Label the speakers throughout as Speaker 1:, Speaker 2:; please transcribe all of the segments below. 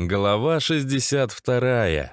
Speaker 1: Глава 62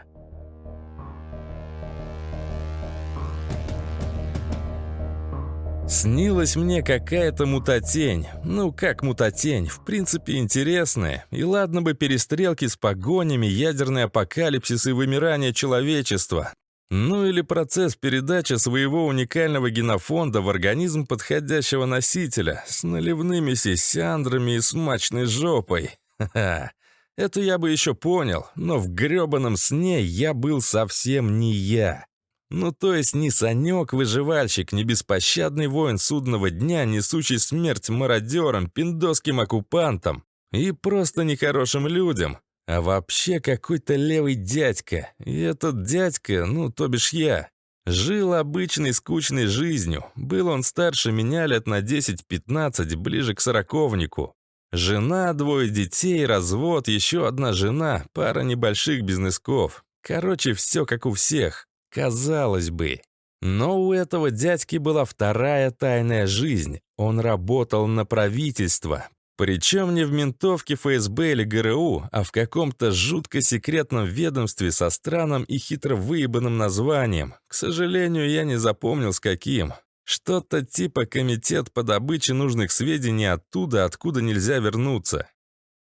Speaker 1: Снилась мне какая-то мутатень. Ну, как мутатень, в принципе, интересная. И ладно бы перестрелки с погонями, ядерный апокалипсис и вымирание человечества. Ну или процесс передачи своего уникального генофонда в организм подходящего носителя с наливными сисяндрами и смачной жопой. Ха-ха. Это я бы еще понял, но в гребаном сне я был совсем не я. Ну, то есть не Санек-выживальщик, не беспощадный воин судного дня, несущий смерть мародерам, пиндосским оккупантам и просто нехорошим людям, а вообще какой-то левый дядька. И этот дядька, ну, то бишь я, жил обычной скучной жизнью. Был он старше меня лет на 10-15, ближе к сороковнику. Жена, двое детей, развод, еще одна жена, пара небольших бизнесков. Короче, все как у всех. Казалось бы. Но у этого дядьки была вторая тайная жизнь. Он работал на правительство. Причем не в ментовке ФСБ или ГРУ, а в каком-то жутко секретном ведомстве со странным и хитро выебанным названием. К сожалению, я не запомнил с каким. Что-то типа комитет по добыче нужных сведений оттуда, откуда нельзя вернуться.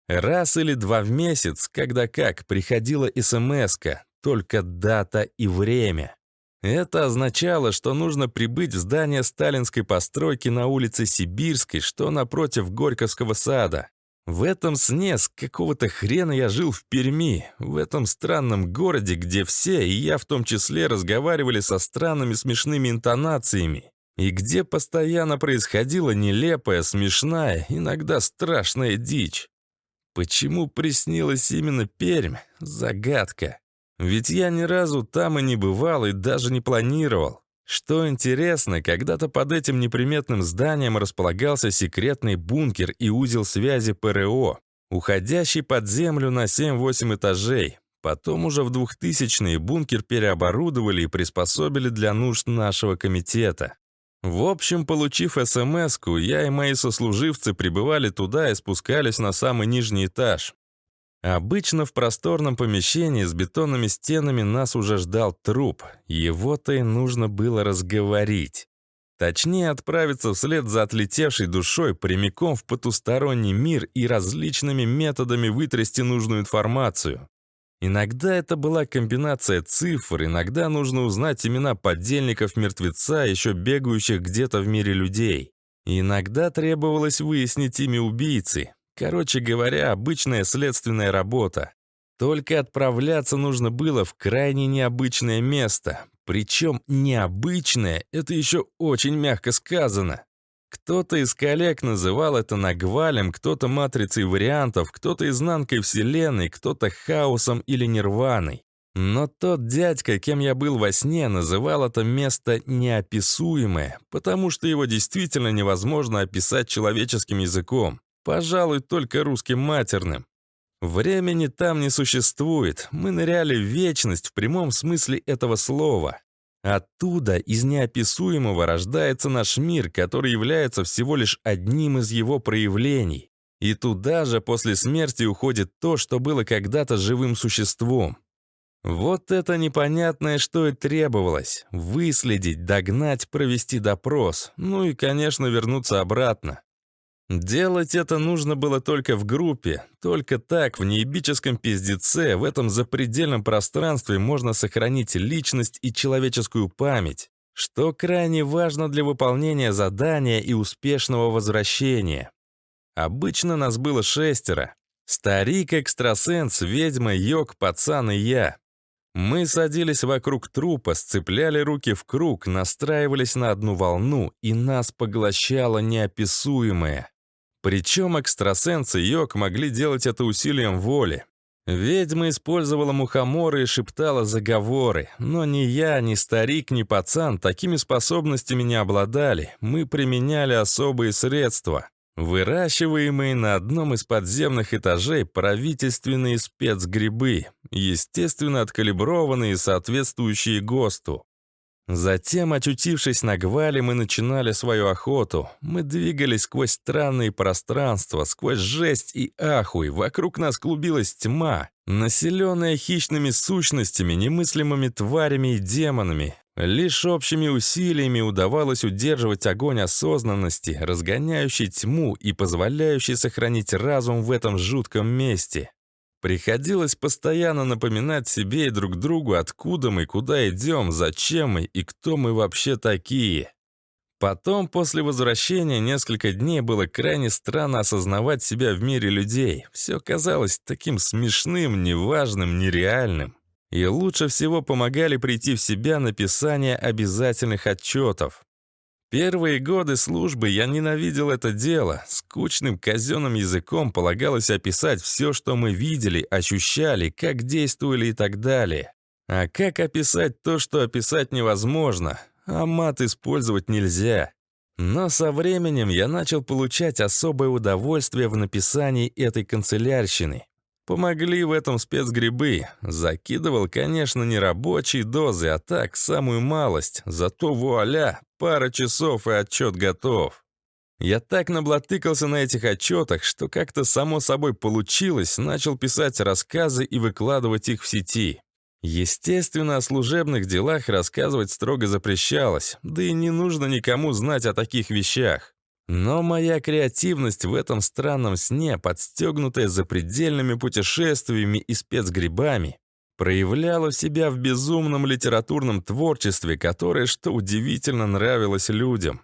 Speaker 1: Раз или два в месяц, когда как, приходила смс только дата и время. Это означало, что нужно прибыть в здание сталинской постройки на улице Сибирской, что напротив Горьковского сада. В этом сне с какого-то хрена я жил в Перми, в этом странном городе, где все, и я в том числе, разговаривали со странными смешными интонациями, и где постоянно происходила нелепая, смешная, иногда страшная дичь. Почему приснилась именно Пермь? Загадка. Ведь я ни разу там и не бывал, и даже не планировал. Что интересно, когда-то под этим неприметным зданием располагался секретный бункер и узел связи ПРО, уходящий под землю на 7-8 этажей. Потом уже в 2000-е бункер переоборудовали и приспособили для нужд нашего комитета. В общем, получив смс я и мои сослуживцы прибывали туда и спускались на самый нижний этаж. Обычно в просторном помещении с бетонными стенами нас уже ждал труп. Его-то и нужно было разговорить. Точнее, отправиться вслед за отлетевшей душой прямиком в потусторонний мир и различными методами вытрясти нужную информацию. Иногда это была комбинация цифр, иногда нужно узнать имена подельников мертвеца, еще бегающих где-то в мире людей. иногда требовалось выяснить имя убийцы, Короче говоря, обычная следственная работа. Только отправляться нужно было в крайне необычное место. Причем необычное — это еще очень мягко сказано. Кто-то из коллег называл это нагвалем, кто-то матрицей вариантов, кто-то изнанкой вселенной, кто-то хаосом или нирваной. Но тот дядька, кем я был во сне, называл это место неописуемое, потому что его действительно невозможно описать человеческим языком. Пожалуй, только русским матерным. Времени там не существует, мы ныряли в вечность в прямом смысле этого слова. Оттуда, из неописуемого, рождается наш мир, который является всего лишь одним из его проявлений. И туда же после смерти уходит то, что было когда-то живым существом. Вот это непонятное, что и требовалось. Выследить, догнать, провести допрос. Ну и, конечно, вернуться обратно. Делать это нужно было только в группе. Только так, в неебическом пиздеце, в этом запредельном пространстве можно сохранить личность и человеческую память, что крайне важно для выполнения задания и успешного возвращения. Обычно нас было шестеро. Старик, экстрасенс, ведьма, йог, пацан и я. Мы садились вокруг трупа, сцепляли руки в круг, настраивались на одну волну, и нас поглощало неописуемое. Причем экстрасенс и йог могли делать это усилием воли. Ведьма использовала мухоморы и шептала заговоры, но ни я, ни старик, ни пацан такими способностями не обладали. Мы применяли особые средства, выращиваемые на одном из подземных этажей правительственные спецгрибы, естественно, откалиброванные и соответствующие ГОСТу. Затем, очутившись на гвале, мы начинали свою охоту. Мы двигались сквозь странные пространства, сквозь жесть и ахуй. Вокруг нас клубилась тьма, населенная хищными сущностями, немыслимыми тварями и демонами. Лишь общими усилиями удавалось удерживать огонь осознанности, разгоняющий тьму и позволяющий сохранить разум в этом жутком месте. Приходилось постоянно напоминать себе и друг другу, откуда мы, куда идем, зачем мы и кто мы вообще такие. Потом, после возвращения, несколько дней было крайне странно осознавать себя в мире людей. Все казалось таким смешным, неважным, нереальным. И лучше всего помогали прийти в себя написание обязательных отчетов. Первые годы службы я ненавидел это дело. Скучным казенным языком полагалось описать все, что мы видели, ощущали, как действовали и так далее. А как описать то, что описать невозможно? А мат использовать нельзя. Но со временем я начал получать особое удовольствие в написании этой канцелярщины. Помогли в этом спецгрибы. Закидывал, конечно, не рабочие дозы, а так, самую малость. Зато вуаля, пара часов и отчет готов. Я так наблатыкался на этих отчетах, что как-то само собой получилось, начал писать рассказы и выкладывать их в сети. Естественно, о служебных делах рассказывать строго запрещалось, да и не нужно никому знать о таких вещах. Но моя креативность в этом странном сне, подстегнутая запредельными путешествиями и спецгрибами, проявляла себя в безумном литературном творчестве, которое, что удивительно, нравилось людям.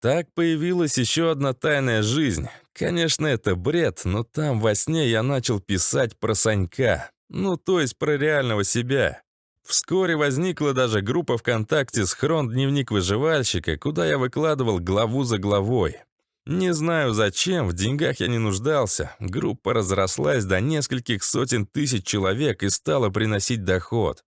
Speaker 1: Так появилась еще одна тайная жизнь. Конечно, это бред, но там во сне я начал писать про Санька. Ну, то есть про реального себя. Вскоре возникла даже группа ВКонтакте «Схрон дневник выживальщика», куда я выкладывал главу за главой. Не знаю зачем, в деньгах я не нуждался. Группа разрослась до нескольких сотен тысяч человек и стала приносить доход.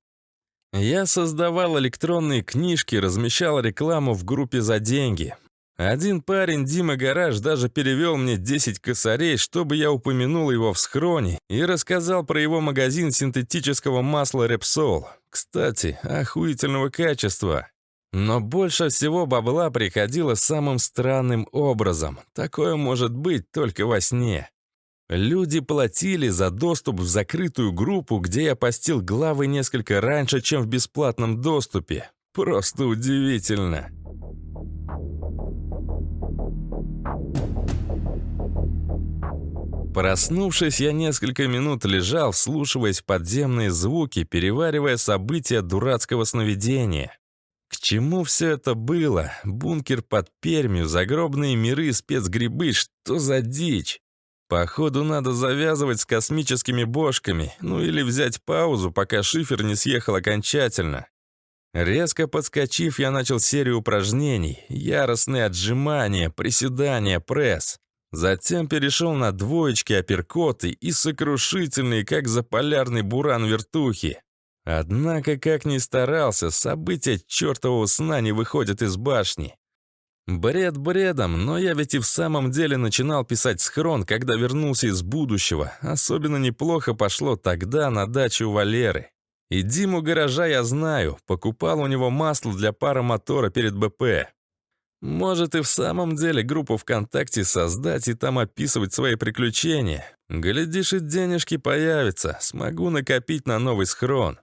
Speaker 1: Я создавал электронные книжки, размещал рекламу в группе за деньги. Один парень, Дима Гараж, даже перевел мне 10 косарей, чтобы я упомянул его в схроне и рассказал про его магазин синтетического масла Repsol. Кстати, охуительного качества. Но больше всего бабла приходило самым странным образом. Такое может быть только во сне. Люди платили за доступ в закрытую группу, где я постил главы несколько раньше, чем в бесплатном доступе. Просто удивительно. Проснувшись, я несколько минут лежал, вслушиваясь в подземные звуки, переваривая события дурацкого сновидения. К чему все это было? Бункер под Пермью, загробные миры, спецгрибы, что за дичь? Походу, надо завязывать с космическими бошками, ну или взять паузу, пока шифер не съехал окончательно. Резко подскочив, я начал серию упражнений. Яростные отжимания, приседания, пресс. Затем перешел на двоечки, апперкоты и сокрушительные, как заполярный буран вертухи. Однако, как ни старался, события чертового сна не выходят из башни. Бред бредом, но я ведь и в самом деле начинал писать схрон, когда вернулся из будущего. Особенно неплохо пошло тогда на даче у Валеры. И Диму гаража я знаю, покупал у него масло для пара мотора перед БП. Может и в самом деле группу ВКонтакте создать и там описывать свои приключения. Глядишь, и денежки появятся, смогу накопить на новый схрон.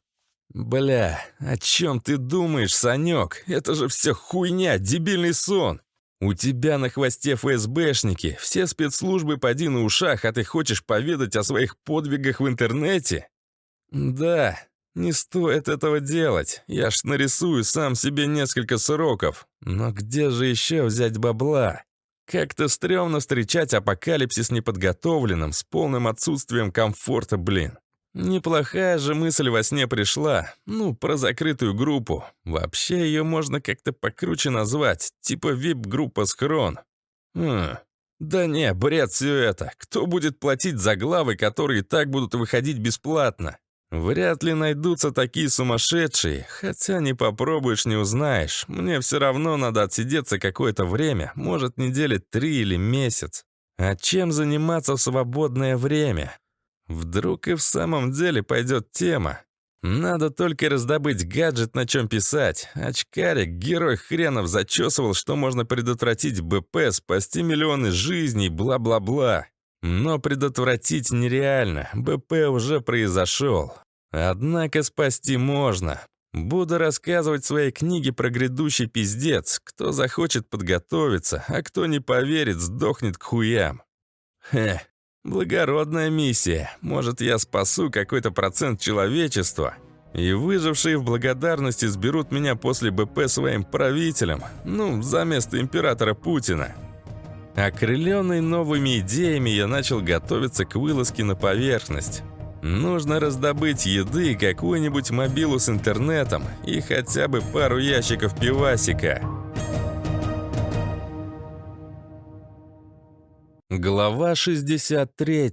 Speaker 1: «Бля, о чем ты думаешь, Санек? Это же все хуйня, дебильный сон. У тебя на хвосте ФСБшники, все спецслужбы поди на ушах, а ты хочешь поведать о своих подвигах в интернете?» «Да, не стоит этого делать. Я ж нарисую сам себе несколько сроков. Но где же еще взять бабла?» Как-то стрёмно встречать апокалипсис неподготовленным, с полным отсутствием комфорта, блин. Неплохая же мысль во сне пришла. Ну, про закрытую группу. Вообще ее можно как-то покруче назвать, типа вип-группа «Схрон». Хм. Да не, бред все это. Кто будет платить за главы, которые так будут выходить бесплатно? Вряд ли найдутся такие сумасшедшие, хотя не попробуешь, не узнаешь. Мне все равно надо отсидеться какое-то время, может, недели три или месяц. А чем заниматься в свободное время? Вдруг и в самом деле пойдет тема. Надо только раздобыть гаджет, на чем писать. Очкарик, герой хренов, зачесывал, что можно предотвратить БП, спасти миллионы жизней, бла-бла-бла. Но предотвратить нереально, БП уже произошел. Однако спасти можно. Буду рассказывать в своей книге про грядущий пиздец. Кто захочет подготовиться, а кто не поверит, сдохнет к хуям. Хе, благородная миссия. Может, я спасу какой-то процент человечества. И выжившие в благодарности сберут меня после БП своим правителем. Ну, за место императора Путина. Окрыленный новыми идеями, я начал готовиться к вылазке на поверхность. Нужно раздобыть еды, какую-нибудь мобилу с интернетом и хотя бы пару ящиков пивасика. Глава 63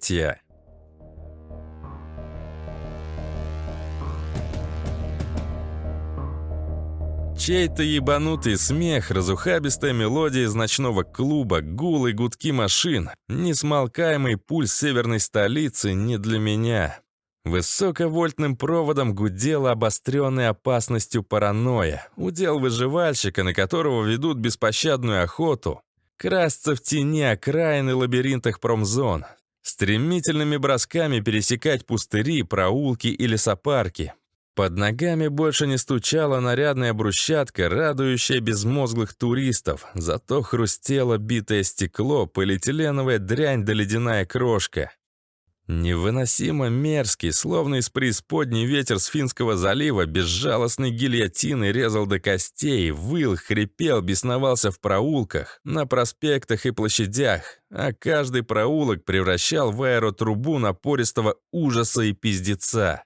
Speaker 1: Чей-то ебанутый смех, разухабистая мелодия из ночного клуба, гул и гудки машин, несмолкаемый пульс северной столицы не для меня. Высоковольтным проводом гудела обостренной опасностью паранойя, удел выживальщика, на которого ведут беспощадную охоту, красться в тени окраины лабиринтах промзон, стремительными бросками пересекать пустыри, проулки и лесопарки, под ногами больше не стучала нарядная брусчатка, радующая безмозглых туристов, зато хрустело битое стекло, полиэтиленовая дрянь да ледяная крошка. Невыносимо мерзкий, словно из преисподней ветер с Финского залива, безжалостной гильотиной резал до костей, выл, хрипел, бесновался в проулках, на проспектах и площадях, а каждый проулок превращал в аэротрубу напористого ужаса и пиздеца.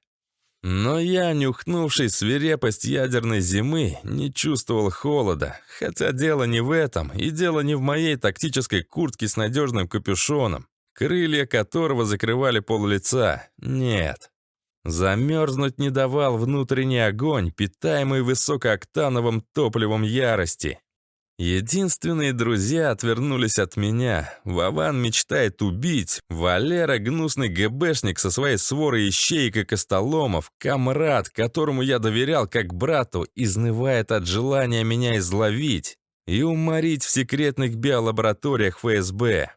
Speaker 1: Но я, нюхнувший свирепость ядерной зимы, не чувствовал холода, хотя дело не в этом, и дело не в моей тактической куртке с надежным капюшоном, крылья которого закрывали пол лица. Нет. Замерзнуть не давал внутренний огонь, питаемый высокооктановым топливом ярости. Единственные друзья отвернулись от меня. Вован мечтает убить. Валера — гнусный ГБшник со своей сворой ищеек и костоломов. Камрад, которому я доверял как брату, изнывает от желания меня изловить и уморить в секретных биолабораториях ФСБ.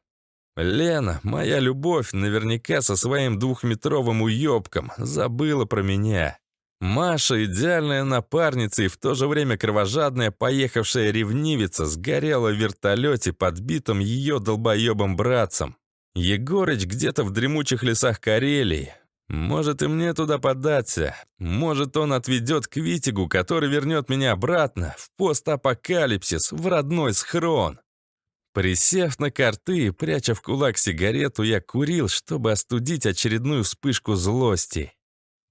Speaker 1: Лена, моя любовь, наверняка со своим двухметровым уёбком, забыла про меня. Маша, идеальная напарница и в то же время кровожадная поехавшая ревнивица, сгорела в вертолете, подбитом ее долбоебом братцем. Егорыч где-то в дремучих лесах Карелии. Может и мне туда податься. Может он отведет к Витигу, который вернет меня обратно, в постапокалипсис, в родной схрон. Присев на карты и пряча в кулак сигарету, я курил, чтобы остудить очередную вспышку злости.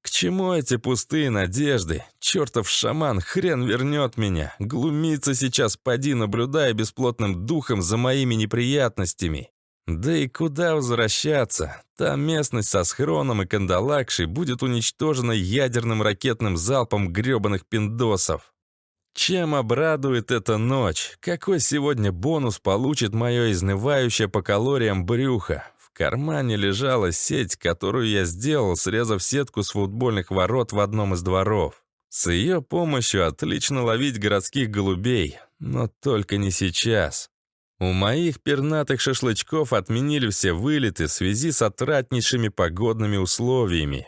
Speaker 1: К чему эти пустые надежды? Чертов шаман хрен вернет меня. Глумится сейчас, поди, наблюдая бесплотным духом за моими неприятностями. Да и куда возвращаться? Та местность со схроном и кандалакшей будет уничтожена ядерным ракетным залпом грёбаных пиндосов. Чем обрадует эта ночь? Какой сегодня бонус получит мое изнывающее по калориям брюхо? Кармане лежала сеть, которую я сделал, срезав сетку с футбольных ворот в одном из дворов. С ее помощью отлично ловить городских голубей, но только не сейчас. У моих пернатых шашлычков отменили все вылеты в связи с отратнейшими погодными условиями.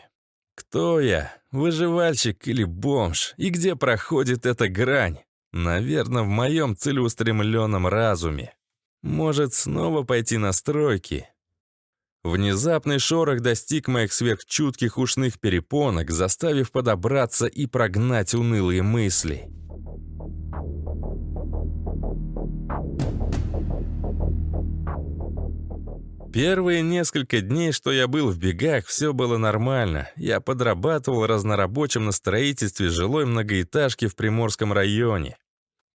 Speaker 1: Кто я? Выживальщик или бомж? И где проходит эта грань? Наверное, в моем целеустремленном разуме. Может, снова пойти на стройки? Внезапный шорох достиг моих сверхчутких ушных перепонок, заставив подобраться и прогнать унылые мысли. Первые несколько дней, что я был в бегах, все было нормально. Я подрабатывал разнорабочим на строительстве жилой многоэтажки в Приморском районе.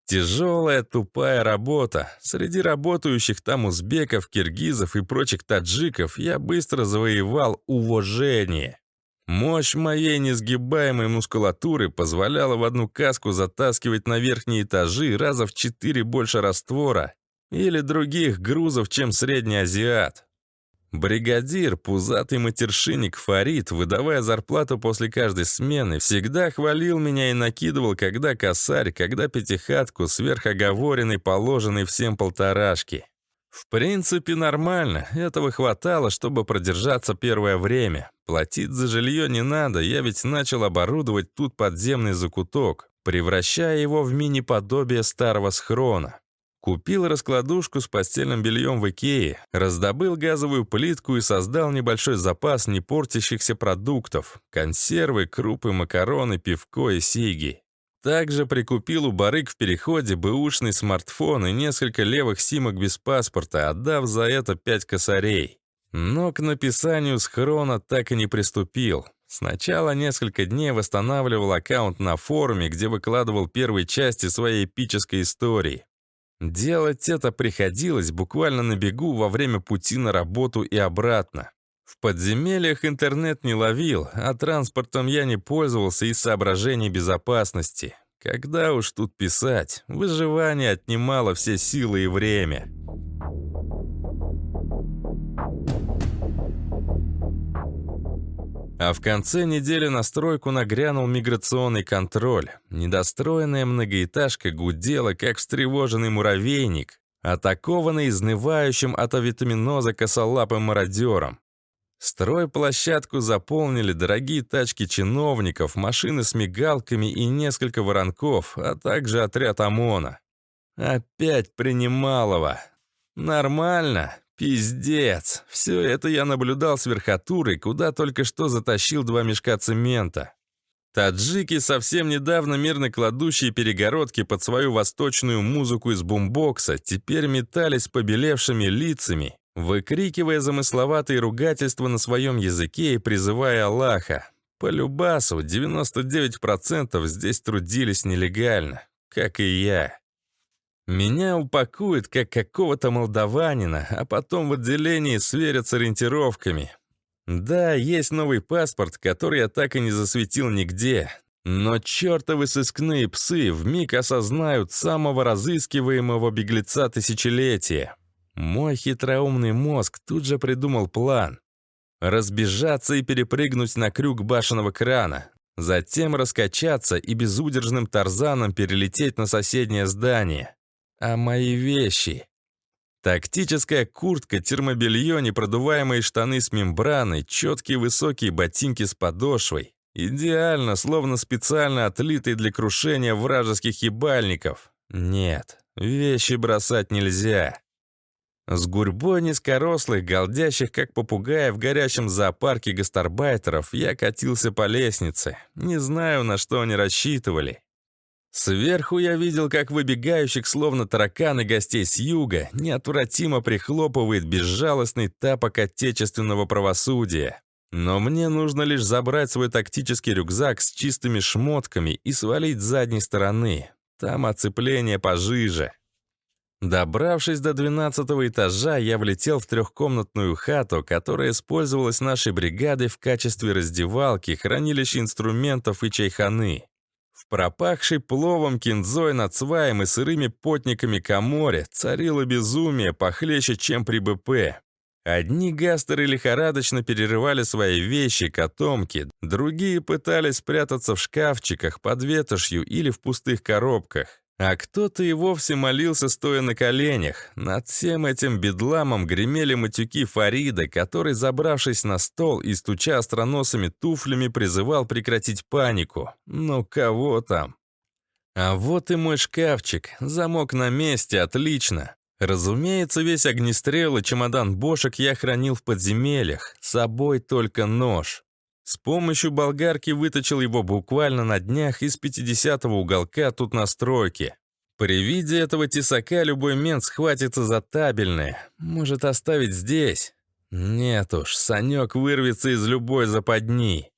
Speaker 1: Тяжелая, тупая работа. Среди работающих там узбеков, киргизов и прочих таджиков я быстро завоевал уважение. Мощь моей несгибаемой мускулатуры позволяла в одну каску затаскивать на верхние этажи раза в четыре больше раствора или других грузов, чем средний азиат. Бригадир, пузатый матершинник Фарид, выдавая зарплату после каждой смены, всегда хвалил меня и накидывал, когда косарь, когда пятихатку, сверхоговоренный, положенный всем полторашки. В принципе, нормально. Этого хватало, чтобы продержаться первое время. Платить за жилье не надо, я ведь начал оборудовать тут подземный закуток, превращая его в мини-подобие старого схрона. Купил раскладушку с постельным бельем в Икее, раздобыл газовую плитку и создал небольшой запас не портящихся продуктов. Консервы, крупы, макароны, пивко и сиги. Также прикупил у барыг в переходе бэушный смартфон и несколько левых симок без паспорта, отдав за это пять косарей. Но к написанию схрона так и не приступил. Сначала несколько дней восстанавливал аккаунт на форуме, где выкладывал первые части своей эпической истории. Делать это приходилось буквально на бегу во время пути на работу и обратно. В подземельях интернет не ловил, а транспортом я не пользовался из соображений безопасности. Когда уж тут писать, выживание отнимало все силы и время. А в конце недели на стройку нагрянул миграционный контроль. Недостроенная многоэтажка гудела, как встревоженный муравейник, атакованный изнывающим от авитаминоза косолапым мародером. Стройплощадку заполнили дорогие тачки чиновников, машины с мигалками и несколько воронков, а также отряд ОМОНа. Опять принималово. Нормально. Пиздец! Все это я наблюдал с верхотурой, куда только что затащил два мешка цемента. Таджики, совсем недавно мирно кладущие перегородки под свою восточную музыку из бумбокса, теперь метались побелевшими лицами, выкрикивая замысловатые ругательства на своем языке и призывая Аллаха. По любасу 99% здесь трудились нелегально, как и я. Меня упакуют, как какого-то молдаванина, а потом в отделении сверят с ориентировками. Да, есть новый паспорт, который я так и не засветил нигде. Но чертовы сыскные псы вмиг осознают самого разыскиваемого беглеца тысячелетия. Мой хитроумный мозг тут же придумал план. Разбежаться и перепрыгнуть на крюк башенного крана. Затем раскачаться и безудержным тарзаном перелететь на соседнее здание. А мои вещи? Тактическая куртка, термобелье, непродуваемые штаны с мембраной, четкие высокие ботинки с подошвой. Идеально, словно специально отлитые для крушения вражеских ебальников. Нет, вещи бросать нельзя. С гурьбой низкорослых, голдящих, как попугаи в горящем зоопарке гастарбайтеров, я катился по лестнице. Не знаю, на что они рассчитывали. Сверху я видел, как выбегающих, словно тараканы гостей с юга, неотвратимо прихлопывает безжалостный тапок отечественного правосудия. Но мне нужно лишь забрать свой тактический рюкзак с чистыми шмотками и свалить с задней стороны. Там оцепление пожиже. Добравшись до 12 этажа, я влетел в трехкомнатную хату, которая использовалась нашей бригадой в качестве раздевалки, хранилища инструментов и чайханы. В пропахшей пловом кинзой над сваем и сырыми потниками коморе царило безумие похлеще, чем при БП. Одни гастеры лихорадочно перерывали свои вещи, котомки, другие пытались спрятаться в шкафчиках, под ветошью или в пустых коробках. А кто-то и вовсе молился, стоя на коленях. Над всем этим бедламом гремели матюки Фарида, который, забравшись на стол и стуча остроносыми туфлями, призывал прекратить панику. Ну кого там? А вот и мой шкафчик. Замок на месте, отлично. Разумеется, весь огнестрел и чемодан бошек я хранил в подземельях. С собой только нож. С помощью болгарки выточил его буквально на днях из 50-го уголка тут на стройке. При виде этого тесака любой мент схватится за табельное. Может оставить здесь? Нет уж, Санек вырвется из любой западни.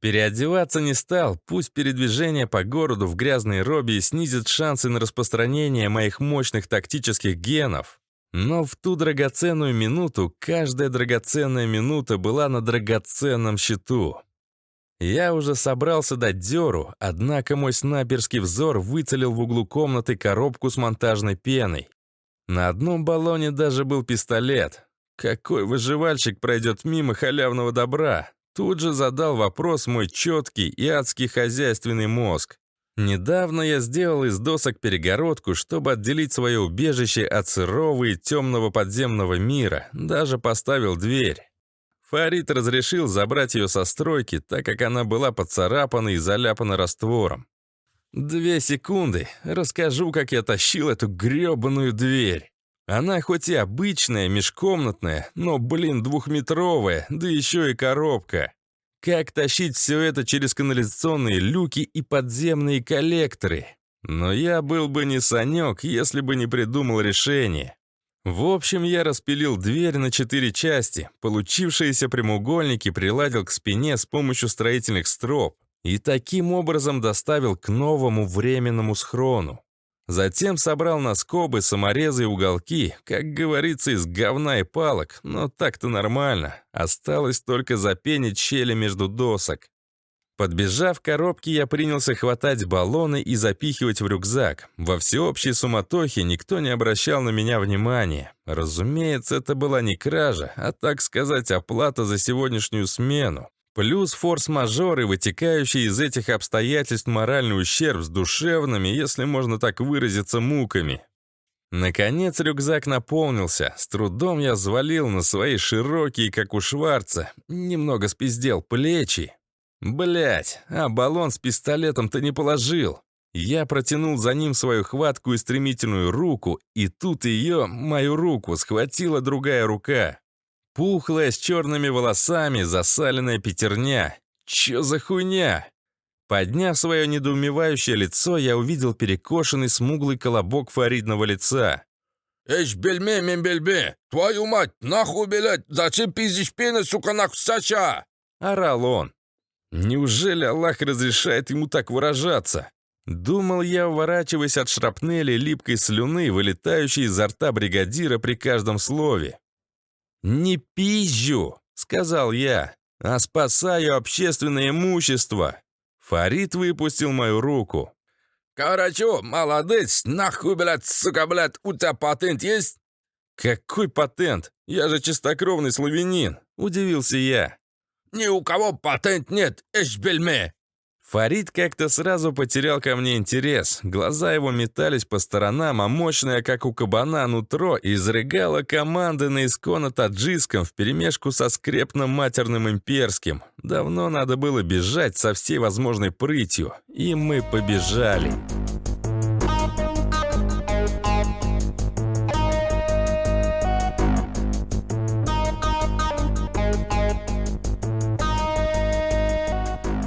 Speaker 1: Переодеваться не стал, пусть передвижение по городу в грязной робе снизит шансы на распространение моих мощных тактических генов. Но в ту драгоценную минуту каждая драгоценная минута была на драгоценном счету. Я уже собрался дать дёру, однако мой снайперский взор выцелил в углу комнаты коробку с монтажной пеной. На одном баллоне даже был пистолет. Какой выживальщик пройдет мимо халявного добра? Тут же задал вопрос мой четкий и адский хозяйственный мозг. Недавно я сделал из досок перегородку, чтобы отделить свое убежище от сырого и темного подземного мира, даже поставил дверь. Фарид разрешил забрать ее со стройки, так как она была поцарапана и заляпана раствором. Две секунды, расскажу, как я тащил эту грёбаную дверь. Она хоть и обычная, межкомнатная, но, блин, двухметровая, да еще и коробка. Как тащить все это через канализационные люки и подземные коллекторы? Но я был бы не Санек, если бы не придумал решение. В общем, я распилил дверь на четыре части, получившиеся прямоугольники приладил к спине с помощью строительных строп и таким образом доставил к новому временному схрону. Затем собрал на скобы, саморезы и уголки, как говорится, из говна и палок, но так-то нормально. Осталось только запенить щели между досок. Подбежав к коробке, я принялся хватать баллоны и запихивать в рюкзак. Во всеобщей суматохе никто не обращал на меня внимания. Разумеется, это была не кража, а, так сказать, оплата за сегодняшнюю смену. Плюс форс-мажор и вытекающий из этих обстоятельств моральный ущерб с душевными, если можно так выразиться, муками. Наконец рюкзак наполнился. С трудом я взвалил на свои широкие, как у Шварца, немного спиздел плечи. Блять, а баллон с пистолетом ты не положил. Я протянул за ним свою хватку и стремительную руку, и тут ее, мою руку, схватила другая рука. Пухлая, с черными волосами, засаленная пятерня. Чё за хуйня? Подняв свое недоумевающее лицо, я увидел перекошенный смуглый колобок фаридного лица.
Speaker 2: «Эш, бельме, мембельме! Твою мать, нахуй, блядь! Зачем пиздишь пены, сука, нахуй, сача?»
Speaker 1: Орал он. Неужели Аллах разрешает ему так выражаться? Думал я, уворачиваясь от шрапнели липкой слюны, вылетающей изо рта бригадира при каждом слове. «Не пизжу», — сказал я, — «а спасаю общественное имущество». Фарид выпустил мою руку.
Speaker 2: «Короче, молодец, нахуй, блядь, сука, блядь, у тебя патент есть?»
Speaker 1: «Какой патент? Я же чистокровный славянин», — удивился я.
Speaker 2: «Ни у кого патент нет, эшбельме!»
Speaker 1: Фарид как-то сразу потерял ко мне интерес. Глаза его метались по сторонам, а мощное, как у кабана, нутро изрыгало команды на исконно таджикском вперемешку со скрепным матерным имперским. Давно надо было бежать со всей возможной прытью, и мы побежали.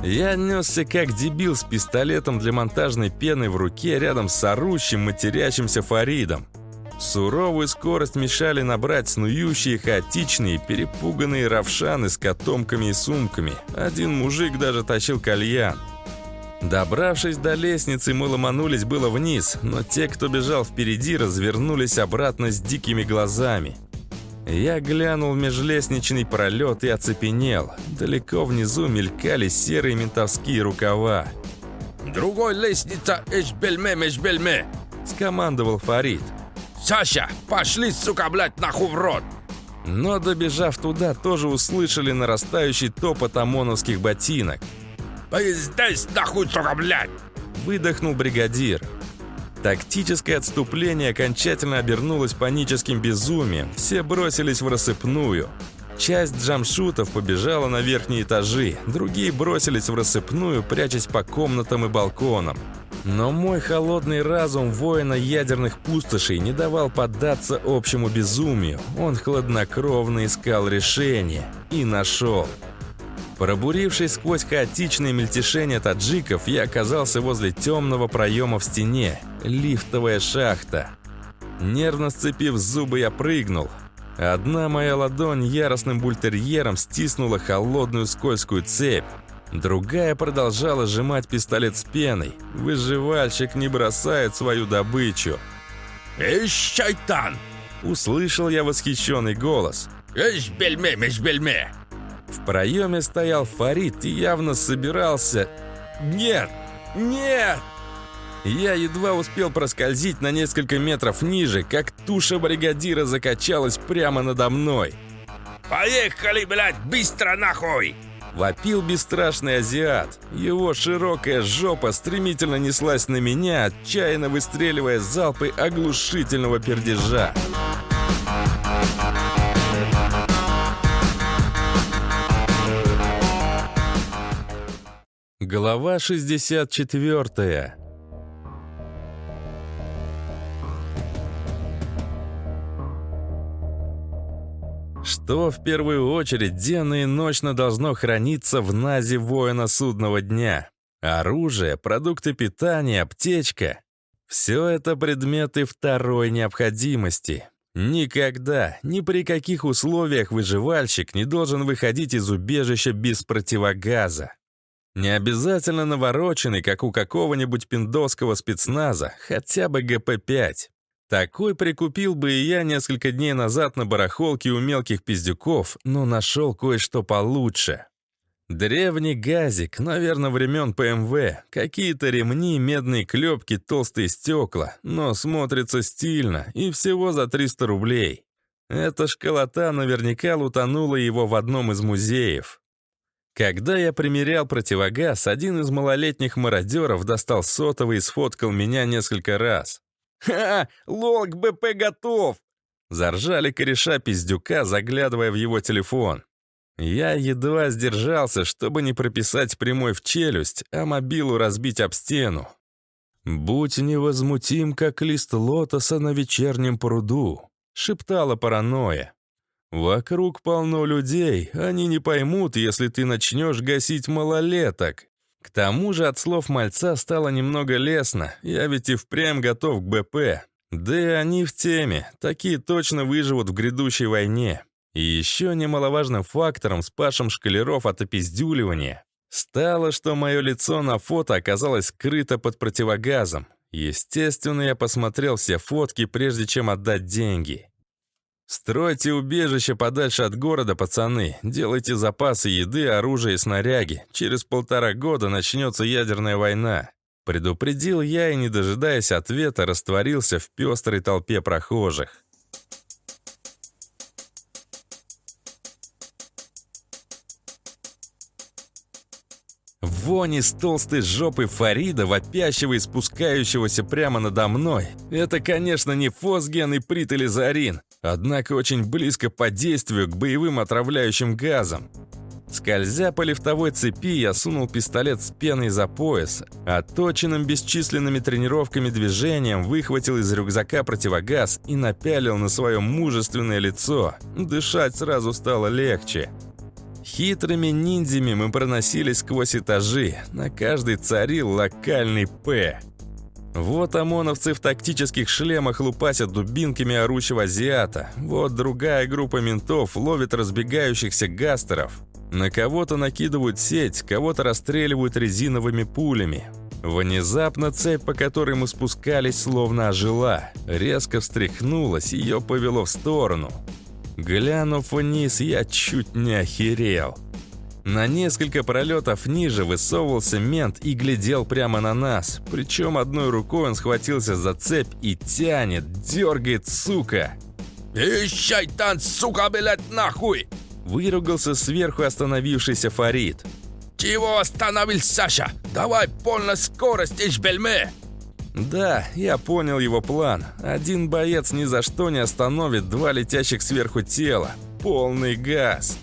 Speaker 1: Я несся как дебил с пистолетом для монтажной пены в руке рядом с орущим, матерящимся Фаридом. Суровую скорость мешали набрать снующие, хаотичные, перепуганные равшаны с котомками и сумками. Один мужик даже тащил кальян. Добравшись до лестницы, мы ломанулись было вниз, но те, кто бежал впереди, развернулись обратно с дикими глазами. Я глянул в межлестничный пролет и оцепенел. Далеко внизу мелькали серые ментовские рукава.
Speaker 2: «Другой лестница, эшбельме, эшбельме!»
Speaker 1: Скомандовал Фарид.
Speaker 2: «Саша, пошли, сука, блядь, нахуй в рот!»
Speaker 1: Но добежав туда, тоже услышали нарастающий топот ОМОНовских ботинок.
Speaker 2: «Поездись, нахуй, сука, блядь!»
Speaker 1: Выдохнул бригадир. Тактическое отступление окончательно обернулось паническим безумием. Все бросились в рассыпную. Часть джамшутов побежала на верхние этажи, другие бросились в рассыпную, прячась по комнатам и балконам. Но мой холодный разум воина ядерных пустошей не давал поддаться общему безумию. Он хладнокровно искал решение. И нашел. Пробурившись сквозь хаотичные мельтешения таджиков, я оказался возле темного проема в стене. Лифтовая шахта. Нервно сцепив зубы, я прыгнул. Одна моя ладонь яростным бультерьером стиснула холодную скользкую цепь. Другая продолжала сжимать пистолет с пеной. Выживальщик не бросает свою добычу.
Speaker 2: «Эй, шайтан!»
Speaker 1: Услышал я восхищенный голос.
Speaker 2: «Эш бельме, меш бельме!»
Speaker 1: В проеме стоял Фарид и явно собирался... Нет! Нет! Я едва успел проскользить на несколько метров ниже, как туша бригадира закачалась прямо надо мной.
Speaker 2: «Поехали, блядь, быстро нахуй!»
Speaker 1: Вопил бесстрашный азиат. Его широкая жопа стремительно неслась на меня, отчаянно выстреливая залпы оглушительного пердежа. Глава 64 Что в первую очередь денно и ночно должно храниться в назе воина судного дня? Оружие, продукты питания, аптечка. Все это предметы второй необходимости. Никогда, ни при каких условиях выживальщик не должен выходить из убежища без противогаза. Не обязательно навороченный, как у какого-нибудь пиндосского спецназа, хотя бы ГП-5. Такой прикупил бы и я несколько дней назад на барахолке у мелких пиздюков, но нашел кое-что получше. Древний газик, наверное, времен ПМВ, какие-то ремни, медные клепки, толстые стекла, но смотрится стильно и всего за 300 рублей. Эта школота наверняка лутанула его в одном из музеев. Когда я примерял противогаз, один из малолетних мародеров достал сотовый и сфоткал меня несколько раз. «Ха! Лол, БП готов!» Заржали кореша пиздюка, заглядывая в его телефон. Я едва сдержался, чтобы не прописать прямой в челюсть, а мобилу разбить об стену. «Будь невозмутим, как лист лотоса на вечернем пруду», — шептала паранойя. «Вокруг полно людей, они не поймут, если ты начнешь гасить малолеток. К тому же от слов мальца стало немного лестно, я ведь и впрямь готов к БП. Да и они в теме, такие точно выживут в грядущей войне. И еще немаловажным фактором, спасшим шкалеров от опиздюливания, стало, что мое лицо на фото оказалось скрыто под противогазом. Естественно, я посмотрел все фотки, прежде чем отдать деньги. «Стройте убежище подальше от города, пацаны. Делайте запасы еды, оружия и снаряги. Через полтора года начнется ядерная война». Предупредил я и, не дожидаясь ответа, растворился в пестрой толпе прохожих. Вони с толстой жопой Фарида, вопящего и спускающегося прямо надо мной. Это, конечно, не фосген и притализарин, однако очень близко по действию к боевым отравляющим газам. Скользя по лифтовой цепи, я сунул пистолет с пеной за пояс, а точенным бесчисленными тренировками движением выхватил из рюкзака противогаз и напялил на свое мужественное лицо. Дышать сразу стало легче. Хитрыми ниндзями мы проносились сквозь этажи, на каждый царил локальный «П». Вот ОМОНовцы в тактических шлемах лупасят дубинками орущего азиата. Вот другая группа ментов ловит разбегающихся гастеров. На кого-то накидывают сеть, кого-то расстреливают резиновыми пулями. Внезапно цепь, по которой мы спускались, словно ожила. Резко встряхнулась, ее повело в сторону. Глянув вниз, я чуть не охерел. На несколько пролетов ниже высовывался мент и глядел прямо на нас. Причем одной рукой он схватился за цепь и тянет, дергает, сука.
Speaker 2: «И шайтан, сука, блядь, нахуй!»
Speaker 1: Выругался сверху остановившийся Фарид.
Speaker 2: «Чего остановил Саша? Давай полная скорость, ишбельме!»
Speaker 1: Да, я понял его план. Один боец ни за что не остановит два летящих сверху тела. Полный газ.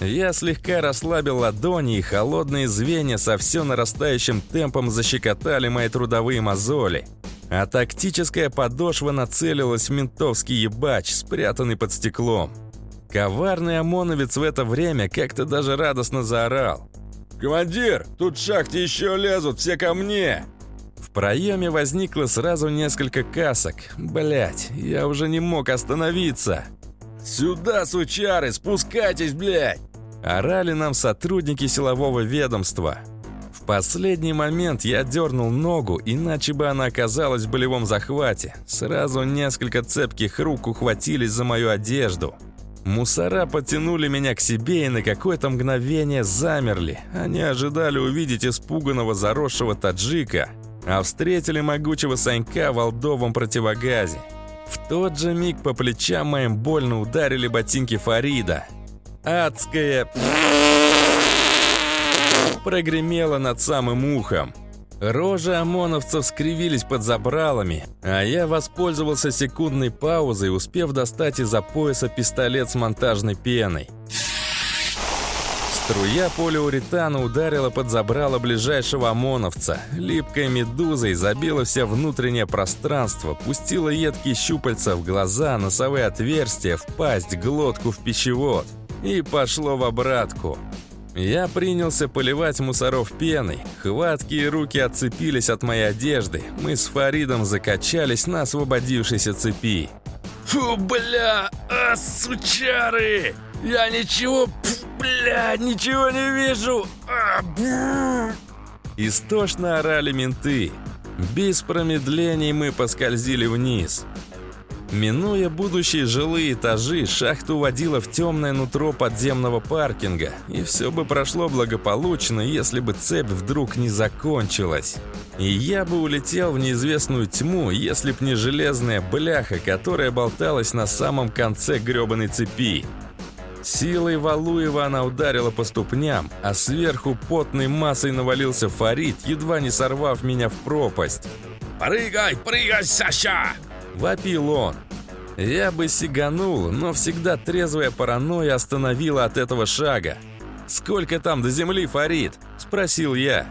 Speaker 1: Я слегка расслабил ладони, и холодные звенья со все нарастающим темпом защекотали мои трудовые мозоли. А тактическая подошва нацелилась в ментовский ебач, спрятанный под стеклом. Коварный ОМОНовец в это время как-то даже радостно заорал. «Командир, тут в шахте еще лезут, все ко мне!» В проеме возникло сразу несколько касок. Блять, я уже не мог остановиться. «Сюда, сучары, спускайтесь, блядь!» Орали нам сотрудники силового ведомства. В последний момент я дернул ногу, иначе бы она оказалась в болевом захвате. Сразу несколько цепких рук ухватились за мою одежду. Мусора потянули меня к себе и на какое-то мгновение замерли. Они ожидали увидеть испуганного заросшего таджика, а встретили могучего Санька в олдовом противогазе. В тот же миг по плечам моим больно ударили ботинки Фарида. Адская... прогремела над самым ухом. Рожи ОМОНовцев скривились под забралами, а я воспользовался секундной паузой, успев достать из-за пояса пистолет с монтажной пеной. Струя полиуретана ударила под забрало ближайшего ОМОНовца. Липкая медуза забила все внутреннее пространство, пустила едкие щупальца в глаза, носовые отверстия, в пасть, глотку, в пищевод. И пошло в обратку. Я принялся поливать мусоров пеной. Хваткие руки отцепились от моей одежды. Мы с Фаридом закачались на освободившейся цепи.
Speaker 2: Фу, бля, а, сучары! Я ничего, пф, бля, ничего не вижу! А,
Speaker 1: Истошно орали менты. Без промедлений мы поскользили вниз. Минуя будущие жилые этажи, шахта уводила в темное нутро подземного паркинга, и все бы прошло благополучно, если бы цепь вдруг не закончилась. И я бы улетел в неизвестную тьму, если б не железная бляха, которая болталась на самом конце гребаной цепи. Силой Валуева она ударила по ступням, а сверху потной массой навалился Фарид, едва не сорвав меня в пропасть.
Speaker 2: «Прыгай, прыгай, Саша!»
Speaker 1: Вопил он. Я бы сиганул, но всегда трезвая паранойя остановила от этого шага. «Сколько там до земли, Фарид?» – спросил я.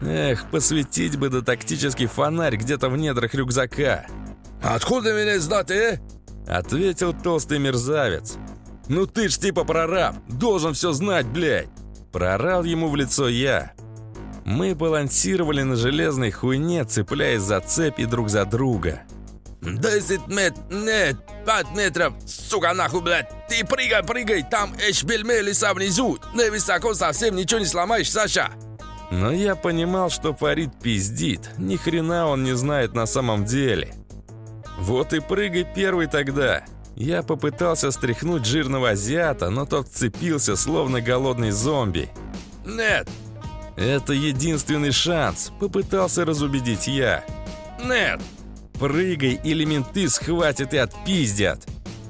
Speaker 1: Эх, посветить бы до тактический фонарь где-то в недрах рюкзака.
Speaker 2: «Откуда меня знать, э?»
Speaker 1: – ответил толстый мерзавец. «Ну ты ж типа прораб, должен все знать, блядь!» Прорал ему в лицо я. Мы балансировали на железной хуйне, цепляясь за цепи друг за друга.
Speaker 2: «Десять метров, нет, пять метров, сука нахуй, блядь! Ты прыгай, прыгай, там эшбельме леса внизу! Не высоко совсем ничего не сломаешь, Саша!»
Speaker 1: Но я понимал, что Фарид пиздит, ни хрена он не знает на самом деле. Вот и прыгай первый тогда. Я попытался стряхнуть жирного азиата, но тот цепился, словно голодный зомби.
Speaker 2: «Нет!»
Speaker 1: «Это единственный шанс», — попытался разубедить я.
Speaker 2: «Нет!»
Speaker 1: Прыгай, или менты схватят и отпиздят.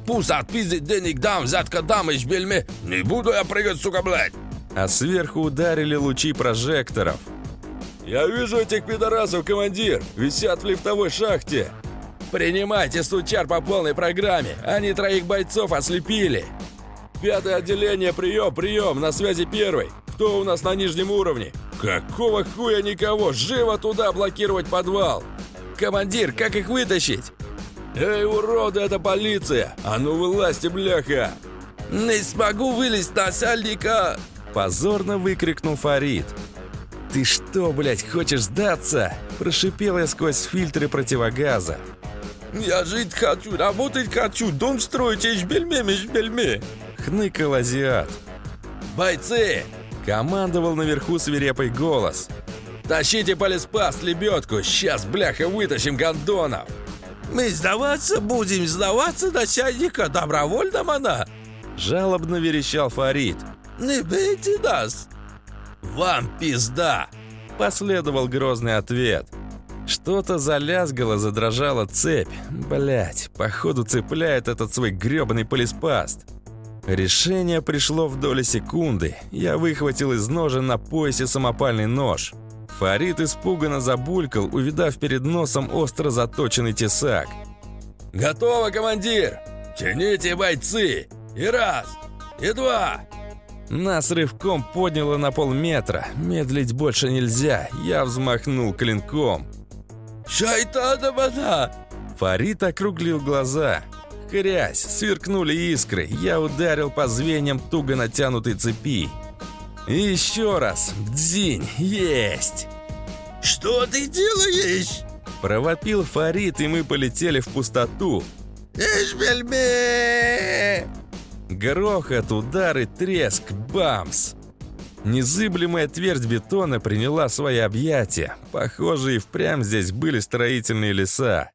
Speaker 2: Пусть отпиздит, денег дам, взятка дам, и бельме. Не буду я прыгать, сука, блядь.
Speaker 1: А сверху ударили лучи прожекторов. «Я вижу этих пидорасов, командир! Висят в лифтовой шахте!» «Принимайте сучар по полной программе! Они троих бойцов ослепили!» «Пятое отделение, прием, прием! На связи первый! Кто у нас на нижнем уровне?» «Какого хуя никого? Живо туда блокировать подвал!» «Командир, как их вытащить?» «Эй, уроды, это полиция! А ну вылазьте, бляха!»
Speaker 2: «Не смогу вылезть, насальника!»
Speaker 1: Позорно выкрикнул Фарид. «Ты что, блядь, хочешь сдаться?» Прошипел я сквозь фильтры противогаза.
Speaker 2: «Я жить хочу, работать хочу, дом строить, эшбельме, межбельме!»
Speaker 1: Хныкал азиат. «Бойцы!» Командовал наверху свирепый голос. «Тащите полиспас, лебедку! Сейчас, бляха, вытащим гондонов!»
Speaker 2: «Мы сдаваться будем, сдаваться начальника, добровольно она!»
Speaker 1: Жалобно верещал Фарид.
Speaker 2: «Не бейте нас!»
Speaker 1: «Вам пизда!» Последовал грозный ответ. Что-то залязгало, задрожала цепь. Блять, походу цепляет этот свой гребаный полиспаст. Решение пришло в доли секунды. Я выхватил из ножа на поясе самопальный нож. Фарид испуганно забулькал, увидав перед носом остро заточенный тесак. «Готово, командир! Тяните, бойцы! И раз, и два!» Нас рывком подняло на полметра. Медлить больше нельзя. Я взмахнул клинком.
Speaker 2: «Шайтана вода!»
Speaker 1: Фарид округлил глаза. Хрясь, сверкнули искры. Я ударил по звеньям туго натянутой цепи. «Еще раз! Дзинь! Есть!»
Speaker 2: «Что ты делаешь?»
Speaker 1: Провопил Фарид, и мы полетели в пустоту.
Speaker 2: «Эшбельме!»
Speaker 1: Грохот, удары, треск, бамс. Незыблемая твердь бетона приняла свои объятия. Похоже, и впрямь здесь были строительные леса.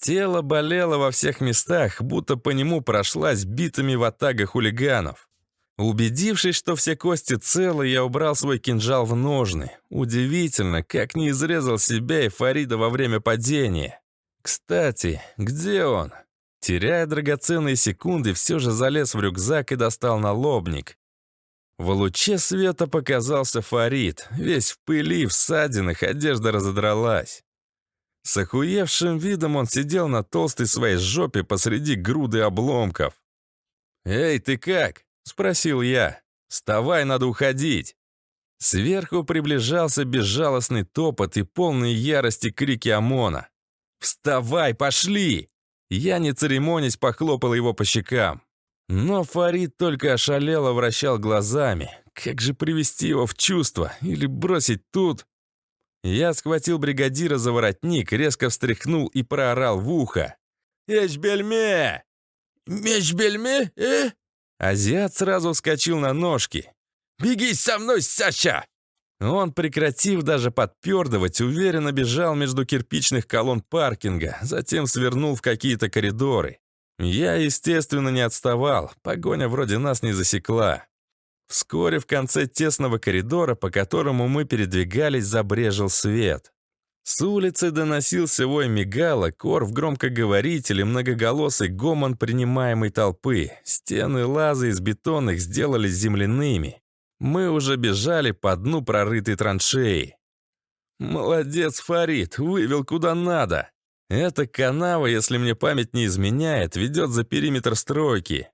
Speaker 1: Тело болело во всех местах, будто по нему прошлась битыми ватага хулиганов. Убедившись, что все кости целы, я убрал свой кинжал в ножны. Удивительно, как не изрезал себя и Фарида во время падения. Кстати, где он? Теряя драгоценные секунды, все же залез в рюкзак и достал налобник. В луче света показался Фарид. Весь в пыли, в ссадинах, одежда разодралась. С охуевшим видом он сидел на толстой своей жопе посреди груды обломков. «Эй, ты как?» — спросил я. «Вставай, надо уходить!» Сверху приближался безжалостный топот и полные ярости крики ОМОНа. «Вставай, пошли!» Я, не церемонясь, похлопал его по щекам. Но Фарид только ошалело вращал глазами. Как же привести его в чувство? Или бросить тут? Я схватил бригадира за воротник, резко встряхнул и проорал в ухо. «Эчбельме!»
Speaker 2: «Мечбельме, э?»
Speaker 1: Азиат сразу вскочил на ножки.
Speaker 2: «Беги со мной, Саша!»
Speaker 1: Он, прекратив даже подпердывать, уверенно бежал между кирпичных колонн паркинга, затем свернул в какие-то коридоры. Я, естественно, не отставал, погоня вроде нас не засекла. Вскоре в конце тесного коридора, по которому мы передвигались, забрежил свет. С улицы доносился вой мигала, корв громкоговоритель и многоголосый гомон принимаемой толпы. Стены лазы из бетонных сделались земляными. Мы уже бежали по дну прорытой траншеи. «Молодец, Фарид, вывел куда надо. Эта канава, если мне память не изменяет, ведет за периметр стройки.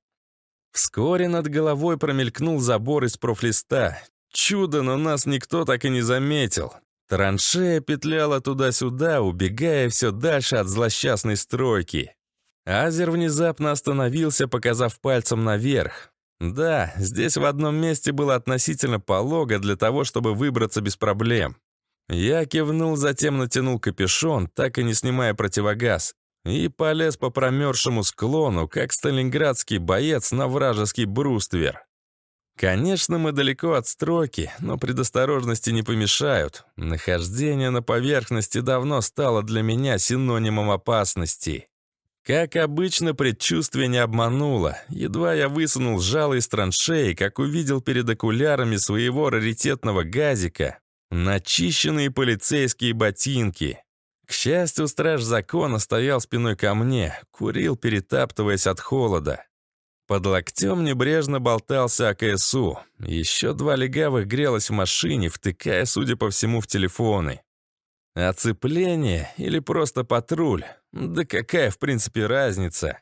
Speaker 1: Вскоре над головой промелькнул забор из профлиста. Чудо, но нас никто так и не заметил. Траншея петляла туда-сюда, убегая все дальше от злосчастной стройки. Азер внезапно остановился, показав пальцем наверх. Да, здесь в одном месте было относительно полого для того, чтобы выбраться без проблем. Я кивнул, затем натянул капюшон, так и не снимая противогаз, и полез по промерзшему склону, как сталинградский боец на вражеский бруствер. Конечно, мы далеко от стройки, но предосторожности не помешают. Нахождение на поверхности давно стало для меня синонимом опасности. Как обычно, предчувствие не обмануло. Едва я высунул жало из траншеи, как увидел перед окулярами своего раритетного газика начищенные полицейские ботинки. К счастью, страж закона стоял спиной ко мне, курил, перетаптываясь от холода. Под локтем небрежно болтался АКСУ. Еще два легавых грелось в машине, втыкая, судя по всему, в телефоны. Оцепление или просто патруль? Да какая, в принципе, разница?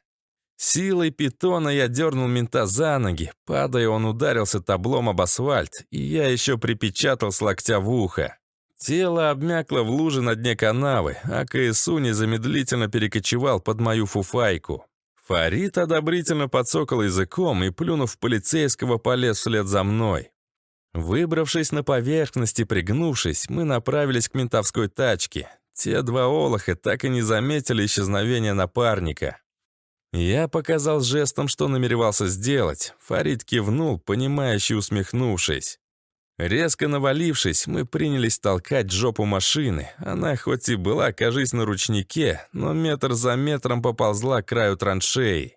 Speaker 1: Силой питона я дернул мента за ноги. Падая, он ударился таблом об асфальт, и я еще припечатал с локтя в ухо. Тело обмякло в луже на дне канавы, а КСУ незамедлительно перекочевал под мою фуфайку. Фарид одобрительно подсокал языком и, плюнув полицейского, полез вслед за мной. Выбравшись на поверхность и пригнувшись, мы направились к ментовской тачке. Те два олоха так и не заметили исчезновения напарника. Я показал жестом, что намеревался сделать. Фарид кивнул, понимающе усмехнувшись. Резко навалившись, мы принялись толкать жопу машины. Она хоть и была, кажись, на ручнике, но метр за метром поползла к краю траншеи.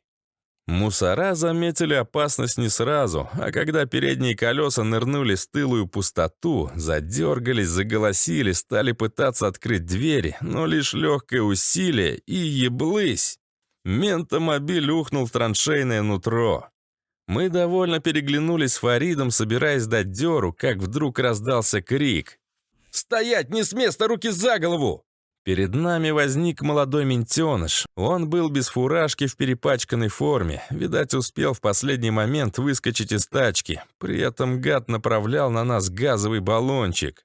Speaker 1: Мусора заметили опасность не сразу, а когда передние колеса нырнули в стылую пустоту, задергались, заголосили, стали пытаться открыть двери, но лишь легкое усилие и еблысь. Ментомобиль ухнул в траншейное нутро. Мы довольно переглянулись с Фаридом, собираясь дать дёру, как вдруг раздался крик. «Стоять! Не с места! Руки за голову!» Перед нами возник молодой ментеныш. Он был без фуражки в перепачканной форме. Видать, успел в последний момент выскочить из тачки. При этом гад направлял на нас газовый баллончик.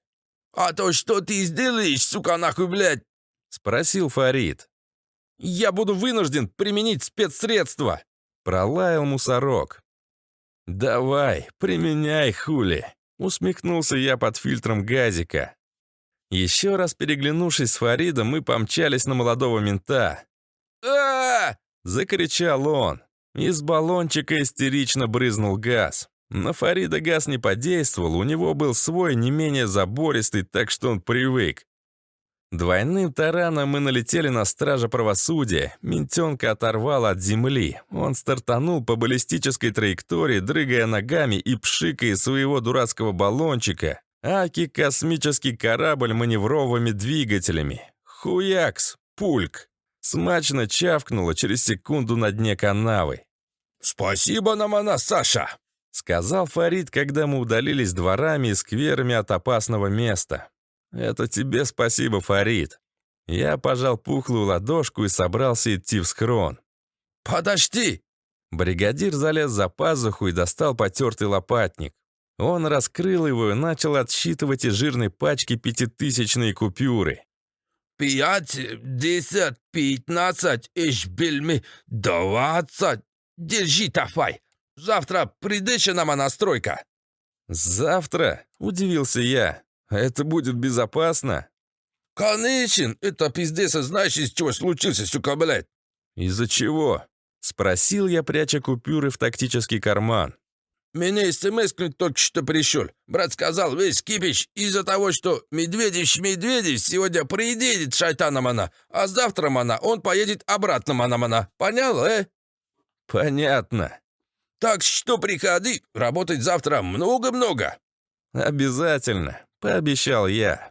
Speaker 2: «А то что ты сделаешь, сука, нахуй, блядь?»
Speaker 1: — спросил Фарид.
Speaker 2: «Я буду вынужден применить спецсредства!» — пролаял мусорок.
Speaker 1: «Давай, применяй, хули!» — усмехнулся я под фильтром газика. Еще раз переглянувшись с Фаридом, мы помчались на молодого мента.
Speaker 2: а
Speaker 1: закричал он. Из баллончика истерично брызнул газ. На Фарида газ не подействовал, у него был свой, не менее забористый, так что он привык. Двойным тараном мы налетели на стража правосудия. Ментенка оторвал от земли. Он стартанул по баллистической траектории, дрыгая ногами и пшикая своего дурацкого баллончика. Аки космический корабль маневровыми двигателями. Хуякс! Пульк! Смачно чавкнуло через секунду на дне канавы.
Speaker 2: «Спасибо нам она, Саша!»
Speaker 1: Сказал Фарид, когда мы удалились дворами и скверами от опасного места. «Это тебе спасибо, Фарид». Я пожал пухлую ладошку и собрался идти в схрон.
Speaker 2: «Подожди!»
Speaker 1: Бригадир залез за пазуху и достал потертый лопатник. Он раскрыл его и начал отсчитывать из жирной пачки пятитысячные купюры.
Speaker 2: «Пять, десять, пятнадцать, эшбельми, двадцать. Держи, Тафай. Завтра придешь нам настройка».
Speaker 1: «Завтра?» – удивился я. Это будет безопасно?»
Speaker 2: «Конечно! Это пиздец, знаешь, из чего случился, сука, блядь!»
Speaker 1: «Из-за чего?» — спросил я, пряча купюры в тактический карман.
Speaker 2: «Меня смс только что пришел. Брат сказал, весь кипиш из-за того, что Медведев-Медведев сегодня приедет шайтаном она, а завтра она, он поедет обратно мана-мана. Понял, э?»
Speaker 1: «Понятно».
Speaker 2: «Так что приходи, работать завтра много-много».
Speaker 1: «Обязательно пообещал я.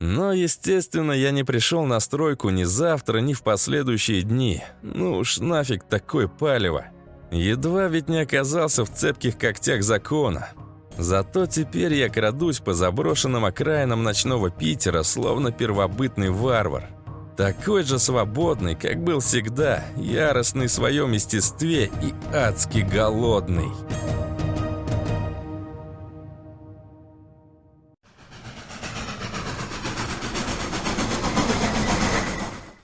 Speaker 1: Но, естественно, я не пришел на стройку ни завтра, ни в последующие дни. Ну уж нафиг такое палево. Едва ведь не оказался в цепких когтях закона. Зато теперь я крадусь по заброшенным окраинам ночного Питера, словно первобытный варвар. Такой же свободный, как был всегда, яростный в своем естестве и адски голодный.